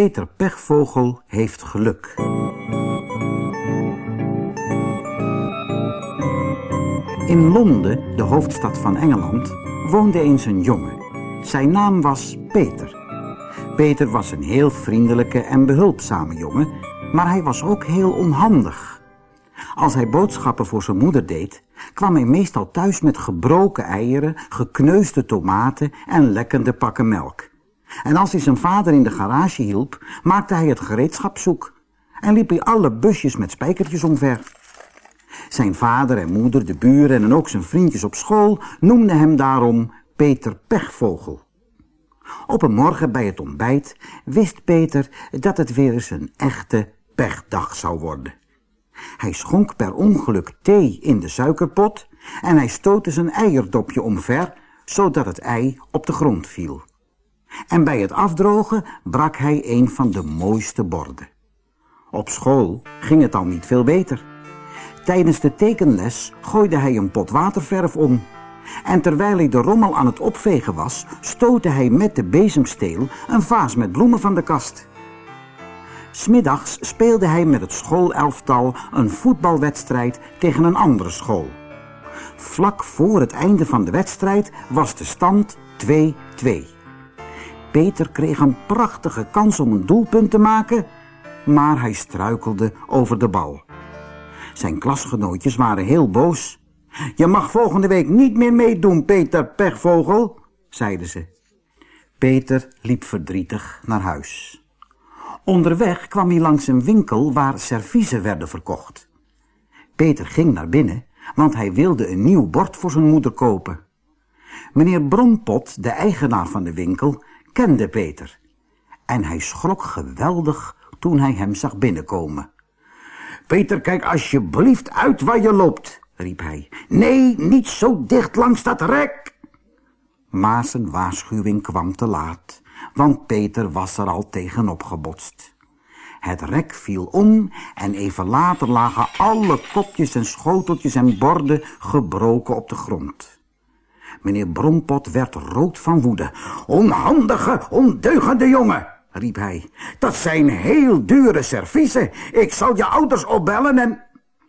Peter Pechvogel heeft geluk. In Londen, de hoofdstad van Engeland, woonde eens een jongen. Zijn naam was Peter. Peter was een heel vriendelijke en behulpzame jongen, maar hij was ook heel onhandig. Als hij boodschappen voor zijn moeder deed, kwam hij meestal thuis met gebroken eieren, gekneusde tomaten en lekkende pakken melk. En als hij zijn vader in de garage hielp, maakte hij het gereedschap zoek en liep hij alle busjes met spijkertjes omver. Zijn vader en moeder, de buren en ook zijn vriendjes op school noemden hem daarom Peter Pechvogel. Op een morgen bij het ontbijt wist Peter dat het weer eens een echte pechdag zou worden. Hij schonk per ongeluk thee in de suikerpot en hij stootte zijn eierdopje omver, zodat het ei op de grond viel. En bij het afdrogen brak hij een van de mooiste borden. Op school ging het al niet veel beter. Tijdens de tekenles gooide hij een pot waterverf om. En terwijl hij de rommel aan het opvegen was, stootte hij met de bezemsteel een vaas met bloemen van de kast. Smiddags speelde hij met het schoolelftal een voetbalwedstrijd tegen een andere school. Vlak voor het einde van de wedstrijd was de stand 2-2. Peter kreeg een prachtige kans om een doelpunt te maken, maar hij struikelde over de bal. Zijn klasgenootjes waren heel boos. Je mag volgende week niet meer meedoen, Peter Pechvogel, zeiden ze. Peter liep verdrietig naar huis. Onderweg kwam hij langs een winkel waar serviezen werden verkocht. Peter ging naar binnen, want hij wilde een nieuw bord voor zijn moeder kopen. Meneer Brompot, de eigenaar van de winkel, kende Peter. En hij schrok geweldig toen hij hem zag binnenkomen. Peter, kijk alsjeblieft uit waar je loopt, riep hij. Nee, niet zo dicht langs dat rek. Maar zijn waarschuwing kwam te laat, want Peter was er al tegenop gebotst. Het rek viel om en even later lagen alle kopjes en schoteltjes en borden gebroken op de grond. Meneer Brompot werd rood van woede. Onhandige, ondeugende jongen, riep hij. Dat zijn heel dure serviezen. Ik zal je ouders opbellen en...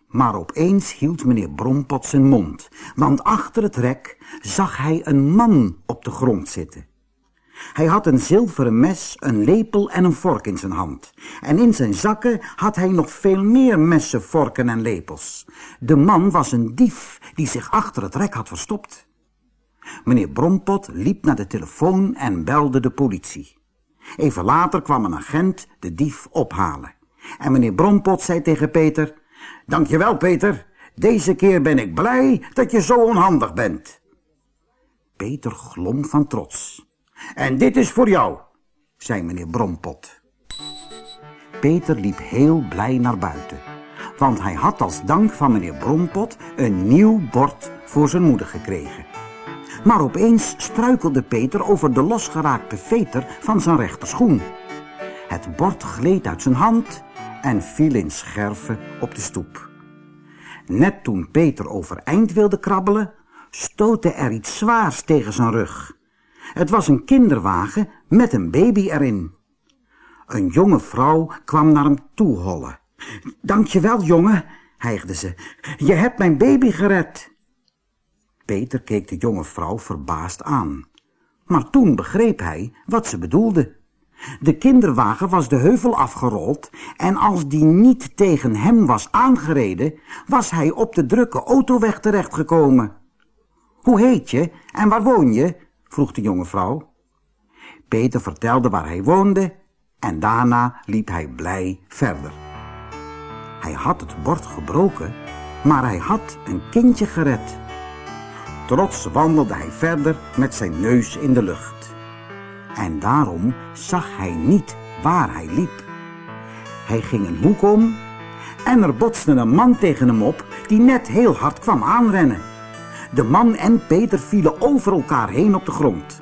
Maar opeens hield meneer Brompot zijn mond, want achter het rek zag hij een man op de grond zitten. Hij had een zilveren mes, een lepel en een vork in zijn hand. En in zijn zakken had hij nog veel meer messen, vorken en lepels. De man was een dief die zich achter het rek had verstopt. Meneer Brompot liep naar de telefoon en belde de politie. Even later kwam een agent de dief ophalen. En meneer Brompot zei tegen Peter... Dankjewel, Peter. Deze keer ben ik blij dat je zo onhandig bent. Peter glom van trots. En dit is voor jou, zei meneer Brompot. Peter liep heel blij naar buiten. Want hij had als dank van meneer Brompot een nieuw bord voor zijn moeder gekregen. Maar opeens struikelde Peter over de losgeraakte veter van zijn rechterschoen. Het bord gleed uit zijn hand en viel in scherven op de stoep. Net toen Peter overeind wilde krabbelen, stootte er iets zwaars tegen zijn rug. Het was een kinderwagen met een baby erin. Een jonge vrouw kwam naar hem toe hollen. Dankjewel, jongen, hijgde ze. Je hebt mijn baby gered. Peter keek de jonge vrouw verbaasd aan. Maar toen begreep hij wat ze bedoelde. De kinderwagen was de heuvel afgerold en als die niet tegen hem was aangereden, was hij op de drukke autoweg terechtgekomen. Hoe heet je en waar woon je? vroeg de jonge vrouw. Peter vertelde waar hij woonde en daarna liep hij blij verder. Hij had het bord gebroken, maar hij had een kindje gered. Trots wandelde hij verder met zijn neus in de lucht. En daarom zag hij niet waar hij liep. Hij ging een hoek om en er botste een man tegen hem op die net heel hard kwam aanrennen. De man en Peter vielen over elkaar heen op de grond.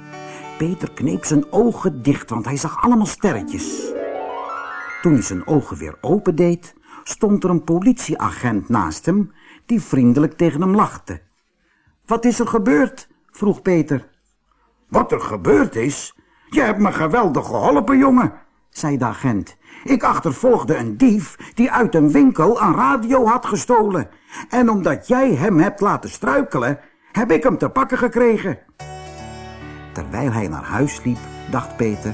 Peter kneep zijn ogen dicht, want hij zag allemaal sterretjes. Toen hij zijn ogen weer opendeed, stond er een politieagent naast hem die vriendelijk tegen hem lachte. Wat is er gebeurd? vroeg Peter. Wat er gebeurd is? Je hebt me geweldig geholpen, jongen, zei de agent. Ik achtervolgde een dief die uit een winkel een radio had gestolen. En omdat jij hem hebt laten struikelen, heb ik hem te pakken gekregen. Terwijl hij naar huis liep, dacht Peter...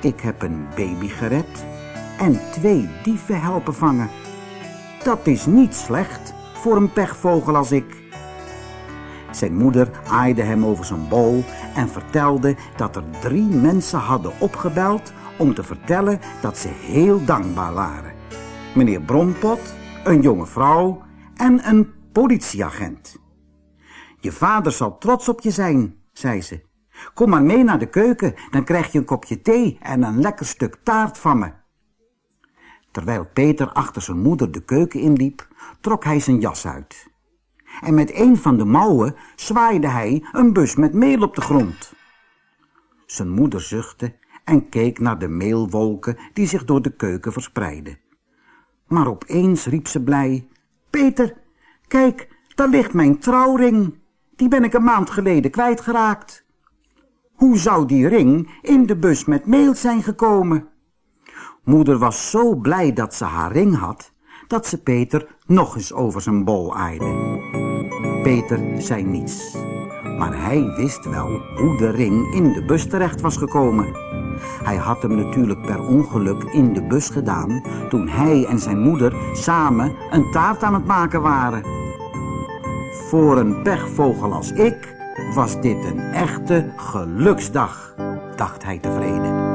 Ik heb een baby gered en twee dieven helpen vangen. Dat is niet slecht voor een pechvogel als ik. Zijn moeder aaide hem over zijn bol en vertelde dat er drie mensen hadden opgebeld om te vertellen dat ze heel dankbaar waren. Meneer Bronpot, een jonge vrouw en een politieagent. Je vader zal trots op je zijn, zei ze. Kom maar mee naar de keuken, dan krijg je een kopje thee en een lekker stuk taart van me. Terwijl Peter achter zijn moeder de keuken inliep, trok hij zijn jas uit. En met een van de mouwen zwaaide hij een bus met meel op de grond. Zijn moeder zuchtte en keek naar de meelwolken die zich door de keuken verspreidden. Maar opeens riep ze blij, Peter, kijk, daar ligt mijn trouwring. Die ben ik een maand geleden kwijtgeraakt. Hoe zou die ring in de bus met meel zijn gekomen? Moeder was zo blij dat ze haar ring had, dat ze Peter nog eens over zijn bol aaide. Peter zei niets, maar hij wist wel hoe de ring in de bus terecht was gekomen. Hij had hem natuurlijk per ongeluk in de bus gedaan toen hij en zijn moeder samen een taart aan het maken waren. Voor een pechvogel als ik was dit een echte geluksdag, dacht hij tevreden.